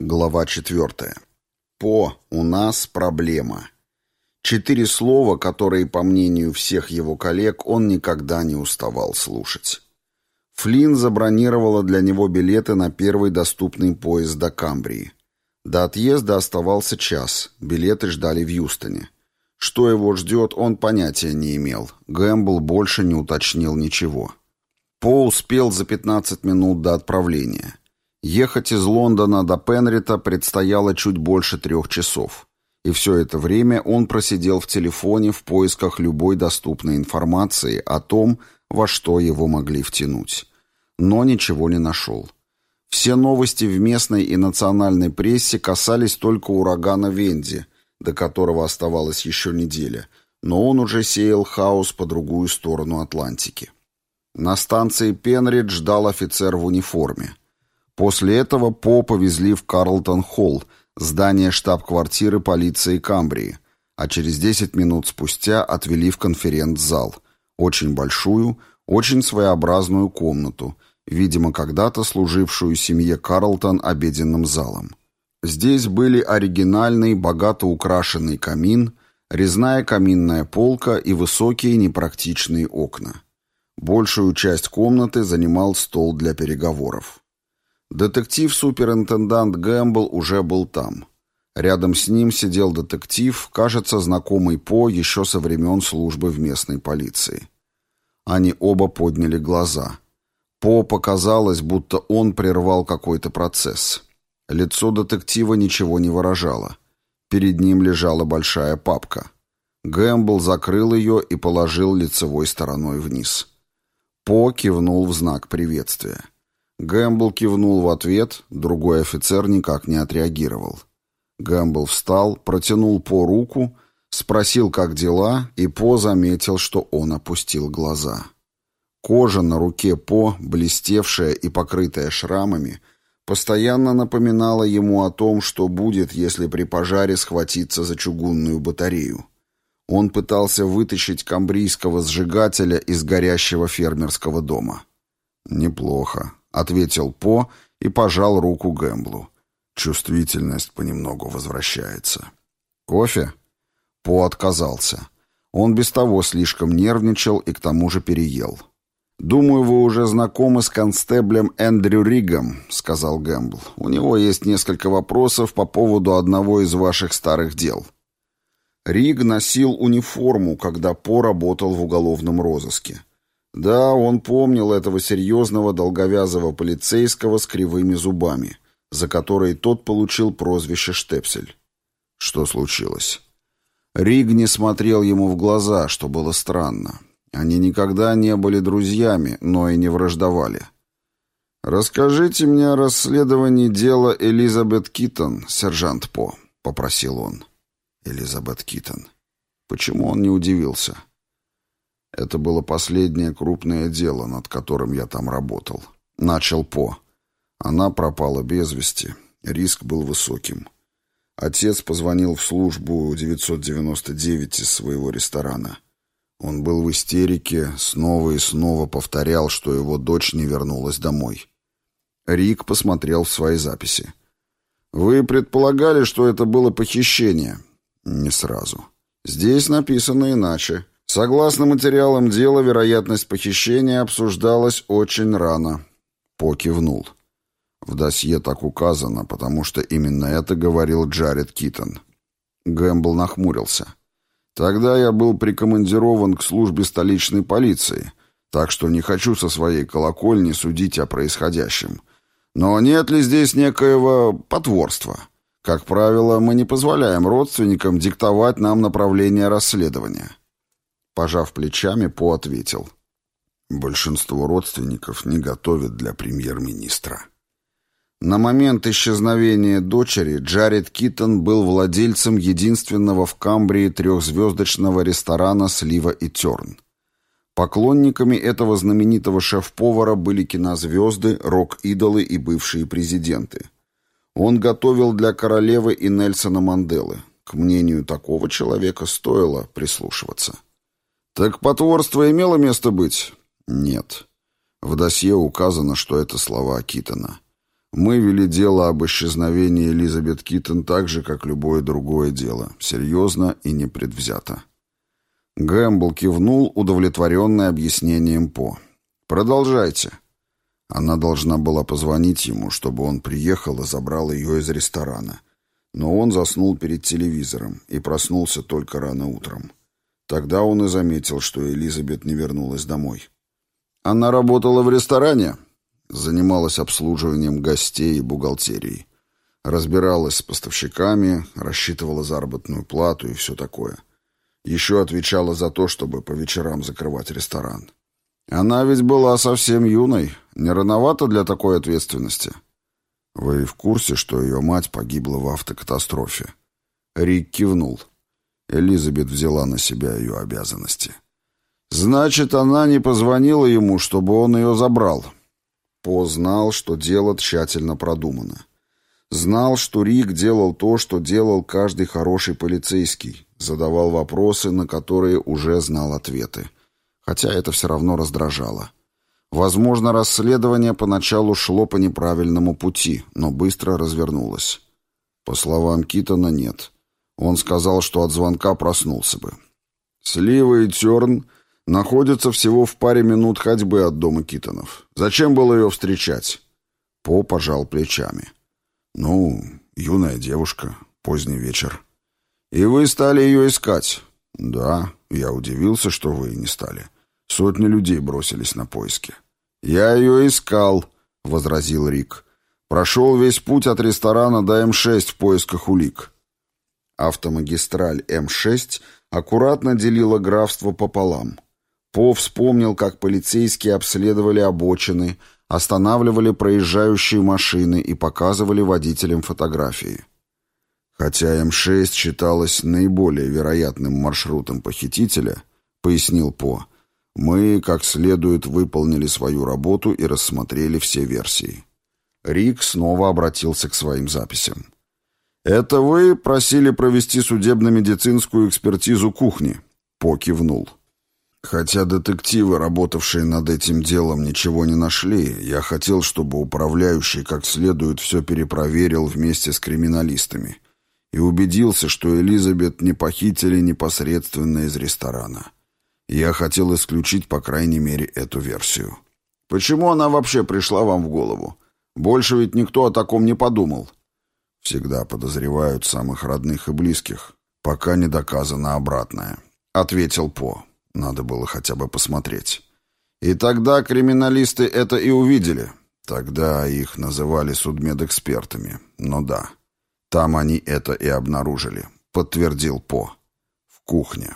Глава четвертая. По «У нас проблема». Четыре слова, которые, по мнению всех его коллег, он никогда не уставал слушать. Флинн забронировала для него билеты на первый доступный поезд до Камбрии. До отъезда оставался час, билеты ждали в Юстоне. Что его ждет, он понятия не имел. Гэмбл больше не уточнил ничего. По успел за 15 минут до отправления. Ехать из Лондона до Пенрита предстояло чуть больше трех часов. И все это время он просидел в телефоне в поисках любой доступной информации о том, во что его могли втянуть. Но ничего не нашел. Все новости в местной и национальной прессе касались только урагана Венди, до которого оставалась еще неделя, но он уже сеял хаос по другую сторону Атлантики. На станции Пенридж ждал офицер в униформе. После этого По повезли в Карлтон-Холл, здание штаб-квартиры полиции Камбрии, а через 10 минут спустя отвели в конференц-зал, очень большую, очень своеобразную комнату, видимо, когда-то служившую семье Карлтон обеденным залом. Здесь были оригинальный, богато украшенный камин, резная каминная полка и высокие непрактичные окна. Большую часть комнаты занимал стол для переговоров. Детектив-суперинтендант Гэмбл уже был там. Рядом с ним сидел детектив, кажется, знакомый По еще со времен службы в местной полиции. Они оба подняли глаза. По показалось, будто он прервал какой-то процесс. Лицо детектива ничего не выражало. Перед ним лежала большая папка. Гэмбл закрыл ее и положил лицевой стороной вниз. По кивнул в знак приветствия. Гэмбл кивнул в ответ, другой офицер никак не отреагировал. Гэмбл встал, протянул По руку, спросил, как дела, и По заметил, что он опустил глаза. Кожа на руке По, блестевшая и покрытая шрамами, постоянно напоминала ему о том, что будет, если при пожаре схватиться за чугунную батарею. Он пытался вытащить камбрийского сжигателя из горящего фермерского дома. «Неплохо», — ответил По и пожал руку Гэмблу. Чувствительность понемногу возвращается. «Кофе?» По отказался. Он без того слишком нервничал и к тому же переел. «Думаю, вы уже знакомы с констеблем Эндрю Ригом», — сказал Гэмбл. «У него есть несколько вопросов по поводу одного из ваших старых дел». Риг носил униформу, когда По работал в уголовном розыске. Да, он помнил этого серьезного долговязого полицейского с кривыми зубами, за которые тот получил прозвище Штепсель. Что случилось? Риг не смотрел ему в глаза, что было странно. Они никогда не были друзьями, но и не враждовали. «Расскажите мне о расследовании дела Элизабет Китон, сержант По», — попросил он. Элизабет Китон. Почему он не удивился? Это было последнее крупное дело, над которым я там работал. Начал По. Она пропала без вести. Риск был высоким. Отец позвонил в службу 999 из своего ресторана. Он был в истерике, снова и снова повторял, что его дочь не вернулась домой. Рик посмотрел в свои записи. «Вы предполагали, что это было похищение?» «Не сразу. Здесь написано иначе. Согласно материалам дела, вероятность похищения обсуждалась очень рано. По кивнул. В досье так указано, потому что именно это говорил Джаред Китон. Гэмбл нахмурился. Тогда я был прикомандирован к службе столичной полиции, так что не хочу со своей колокольни судить о происходящем. Но нет ли здесь некоего потворства? Как правило, мы не позволяем родственникам диктовать нам направление расследования. Пожав плечами, По ответил. Большинство родственников не готовят для премьер-министра. На момент исчезновения дочери Джаред Китон был владельцем единственного в Камбрии трехзвездочного ресторана «Слива и Терн». Поклонниками этого знаменитого шеф-повара были кинозвезды, рок-идолы и бывшие президенты. Он готовил для королевы и Нельсона Манделы. К мнению такого человека стоило прислушиваться. «Так потворство имело место быть?» «Нет». В досье указано, что это слова Китона. Мы вели дело об исчезновении Элизабет Киттон так же, как любое другое дело, серьезно и непредвзято. Гэмбл кивнул, удовлетворенный объяснением По. «Продолжайте». Она должна была позвонить ему, чтобы он приехал и забрал ее из ресторана. Но он заснул перед телевизором и проснулся только рано утром. Тогда он и заметил, что Элизабет не вернулась домой. «Она работала в ресторане?» Занималась обслуживанием гостей и бухгалтерией. Разбиралась с поставщиками, рассчитывала заработную плату и все такое. Еще отвечала за то, чтобы по вечерам закрывать ресторан. Она ведь была совсем юной. Не рановато для такой ответственности. Вы в курсе, что ее мать погибла в автокатастрофе? Рик кивнул. Элизабет взяла на себя ее обязанности. Значит, она не позвонила ему, чтобы он ее забрал. По знал, что дело тщательно продумано. Знал, что Рик делал то, что делал каждый хороший полицейский. Задавал вопросы, на которые уже знал ответы хотя это все равно раздражало. Возможно, расследование поначалу шло по неправильному пути, но быстро развернулось. По словам Китона, нет. Он сказал, что от звонка проснулся бы. Слива и Терн находятся всего в паре минут ходьбы от дома Китонов. Зачем было ее встречать? По пожал плечами. Ну, юная девушка, поздний вечер. И вы стали ее искать? Да, я удивился, что вы не стали. Сотни людей бросились на поиски. «Я ее искал», — возразил Рик. «Прошел весь путь от ресторана до М6 в поисках улик». Автомагистраль М6 аккуратно делила графство пополам. По вспомнил, как полицейские обследовали обочины, останавливали проезжающие машины и показывали водителям фотографии. Хотя М6 считалась наиболее вероятным маршрутом похитителя, пояснил По, — мы, как следует, выполнили свою работу и рассмотрели все версии. Рик снова обратился к своим записям. «Это вы просили провести судебно-медицинскую экспертизу кухни?» По кивнул. «Хотя детективы, работавшие над этим делом, ничего не нашли, я хотел, чтобы управляющий как следует все перепроверил вместе с криминалистами и убедился, что Элизабет не похитили непосредственно из ресторана». Я хотел исключить, по крайней мере, эту версию. Почему она вообще пришла вам в голову? Больше ведь никто о таком не подумал. Всегда подозревают самых родных и близких, пока не доказано обратное, ответил По. Надо было хотя бы посмотреть. И тогда криминалисты это и увидели. Тогда их называли судмедэкспертами. Но да, там они это и обнаружили, подтвердил По. В кухне.